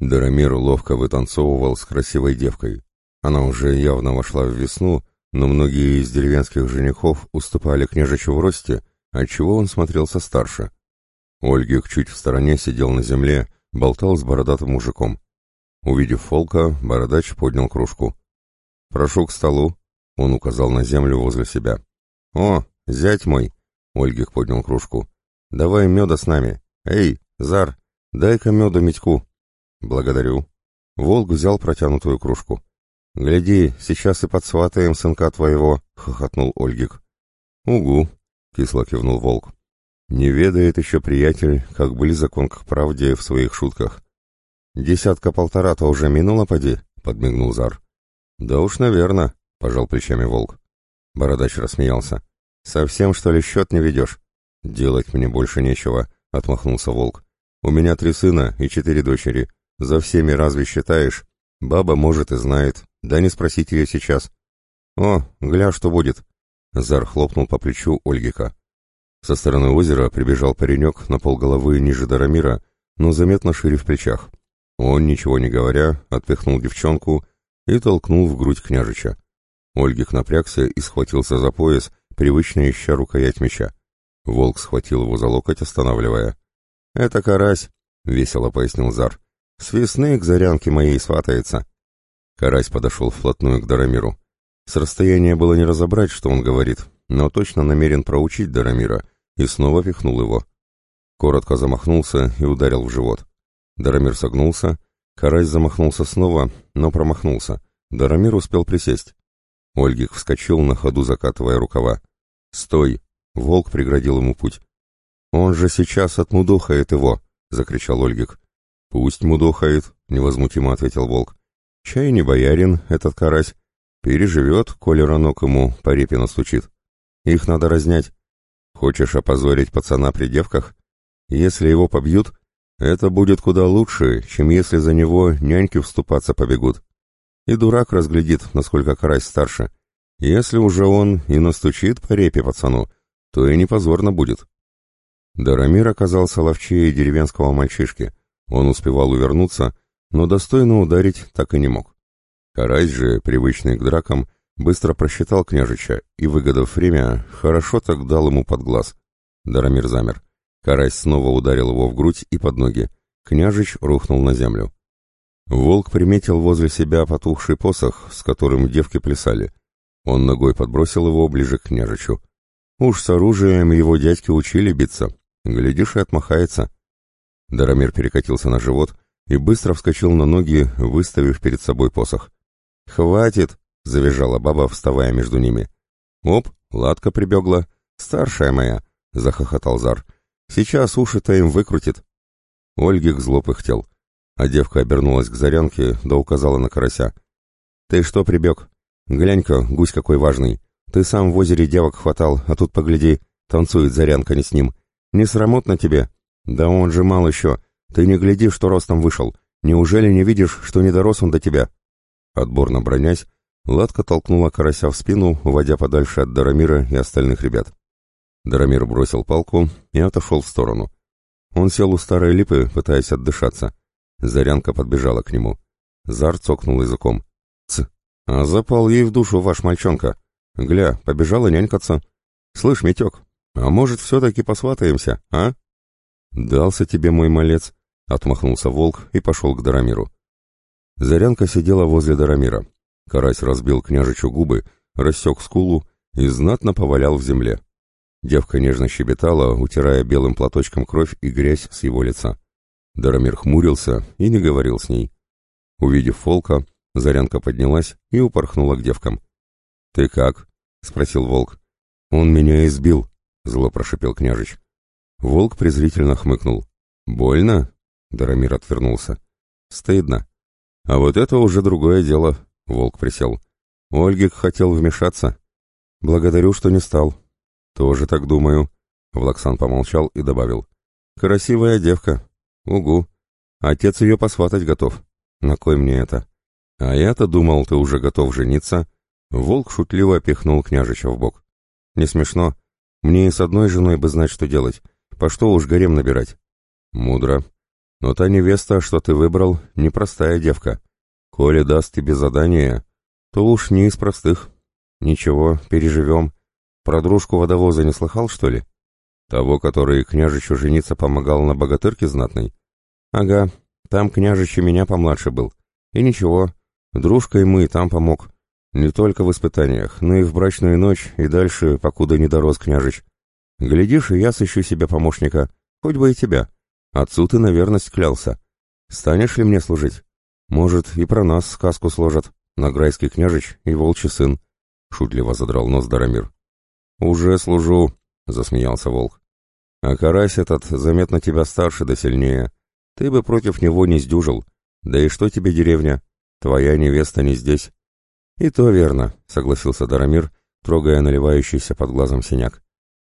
Дарамир ловко вытанцовывал с красивой девкой. Она уже явно вошла в весну, но многие из деревенских женихов уступали княжичу в росте, отчего он смотрелся старше. Ольгик чуть в стороне сидел на земле, болтал с бородатым мужиком. Увидев Фолка, бородач поднял кружку. «Прошу к столу», — он указал на землю возле себя. «О, зять мой!» — Ольгик поднял кружку. «Давай меда с нами. Эй, Зар, дай-ка меда Митьку». «Благодарю». Волк взял протянутую кружку. «Гляди, сейчас и подсватаем сынка твоего», — хохотнул Ольгик. «Угу», — кисло кивнул Волк. «Не ведает еще приятель, как близок он к правде в своих шутках». «Десятка-полтора-то уже минуло, поди», — подмигнул Зар. «Да уж, наверно», — пожал плечами Волк. Бородач рассмеялся. «Совсем, что ли, счет не ведешь?» «Делать мне больше нечего», — отмахнулся Волк. «У меня три сына и четыре дочери. За всеми разве считаешь? Баба, может, и знает. Да не спросите ее сейчас. О, гля, что будет. Зар хлопнул по плечу Ольгика. Со стороны озера прибежал паренек на полголовы ниже Дарамира, но заметно шире в плечах. Он, ничего не говоря, отпихнул девчонку и толкнул в грудь княжича. Ольгик напрягся и схватился за пояс, привычно ища рукоять меча. Волк схватил его за локоть, останавливая. «Это карась», — весело пояснил Зар. С весны к зарянке моей сватается. Карась подошел вплотную к Дарамиру. С расстояния было не разобрать, что он говорит, но точно намерен проучить Дарамира, и снова пихнул его. Коротко замахнулся и ударил в живот. Дарамир согнулся, Карась замахнулся снова, но промахнулся. Дарамир успел присесть. Ольгих вскочил на ходу, закатывая рукава. «Стой!» — волк преградил ему путь. «Он же сейчас отмудохает его!» — закричал Ольгик. «Пусть мудохает», — невозмутимо ответил волк. «Чай не боярин, этот карась. Переживет, коли ранок ему по репе настучит. Их надо разнять. Хочешь опозорить пацана при девках? Если его побьют, это будет куда лучше, чем если за него няньки вступаться побегут. И дурак разглядит, насколько карась старше. Если уже он и настучит по репе пацану, то и не позорно будет». Дарамир оказался ловчее деревенского мальчишки — он успевал увернуться, но достойно ударить так и не мог. Карась же, привычный к дракам, быстро просчитал княжича и, выгодав время, хорошо так дал ему под глаз. Дарамир замер. Карась снова ударил его в грудь и под ноги. Княжич рухнул на землю. Волк приметил возле себя потухший посох, с которым девки плясали. Он ногой подбросил его ближе к княжичу. Уж с оружием его дядьки учили биться. Глядишь, и отмахается. Дарамир перекатился на живот и быстро вскочил на ноги, выставив перед собой посох. «Хватит!» — завизжала баба, вставая между ними. «Оп, ладка прибегла. Старшая моя!» — захохотал Зар. «Сейчас уши-то им выкрутит». Ольгик зло пыхтел, а девка обернулась к Зарянке, да указала на карася. «Ты что прибег? Глянь-ка, гусь какой важный. Ты сам в озере девок хватал, а тут, погляди, танцует Зарянка не с ним. Не срамотно тебе?» «Да он же мал еще. Ты не гляди, что ростом вышел. Неужели не видишь, что не дорос он до тебя?» Отборно бронясь, Ладка толкнула карася в спину, уводя подальше от Дарамира и остальных ребят. Дарамир бросил палку и отошел в сторону. Он сел у старой липы, пытаясь отдышаться. Зарянка подбежала к нему. Зар цокнул языком. «Ц! А запал ей в душу ваш мальчонка. Гля, побежала нянькаться. Слышь, Митек, а может, все-таки посватаемся, а?» «Дался тебе мой малец», — отмахнулся волк и пошел к Дарамиру. Зарянка сидела возле Дарамира. Карась разбил княжичу губы, рассек скулу и знатно повалял в земле. Девка нежно щебетала, утирая белым платочком кровь и грязь с его лица. Дарамир хмурился и не говорил с ней. Увидев волка, Зарянка поднялась и упорхнула к девкам. «Ты как?» — спросил волк. «Он меня избил», — зло прошипел княжич. Волк презрительно хмыкнул. «Больно?» — Дарамир отвернулся. «Стыдно. А вот это уже другое дело», — Волк присел. «Ольгик хотел вмешаться. Благодарю, что не стал». «Тоже так думаю», — Влаксан помолчал и добавил. «Красивая девка. Угу. Отец ее посватать готов. На кой мне это? А я-то думал, ты уже готов жениться». Волк шутливо пихнул княжича в бок. «Не смешно. Мне и с одной женой бы знать, что делать. По что уж гарем набирать? Мудро. Но та невеста, что ты выбрал, непростая девка. Коли даст тебе задание, то уж не из простых. Ничего, переживем. Про дружку водовоза не слыхал, что ли? Того, который княжичу жениться помогал на богатырке знатной? Ага, там княжич и меня помладше был. И ничего, дружкой мы и там помог. Не только в испытаниях, но и в брачную ночь, и дальше, покуда не дорос княжич. Глядишь, и я сыщу себе помощника, хоть бы и тебя. Отцу ты на верность клялся. Станешь ли мне служить? Может, и про нас сказку сложат. Награйский княжич и волчий сын. Шутливо задрал нос Дарамир. Уже служу, засмеялся волк. А карась этот заметно тебя старше да сильнее. Ты бы против него не сдюжил. Да и что тебе деревня? Твоя невеста не здесь. И то верно, согласился Дарамир, трогая наливающийся под глазом синяк.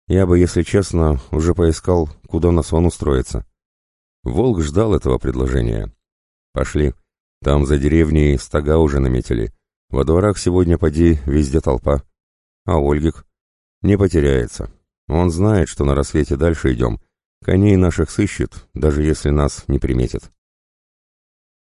Я бы, если честно, уже поискал, куда на сон устроиться. Волк ждал этого предложения. Пошли. Там за деревней стога уже наметили. Во дворах сегодня, поди, везде толпа. А Ольгик? Не потеряется. Он знает, что на рассвете дальше идем. Коней наших сыщет, даже если нас не приметит.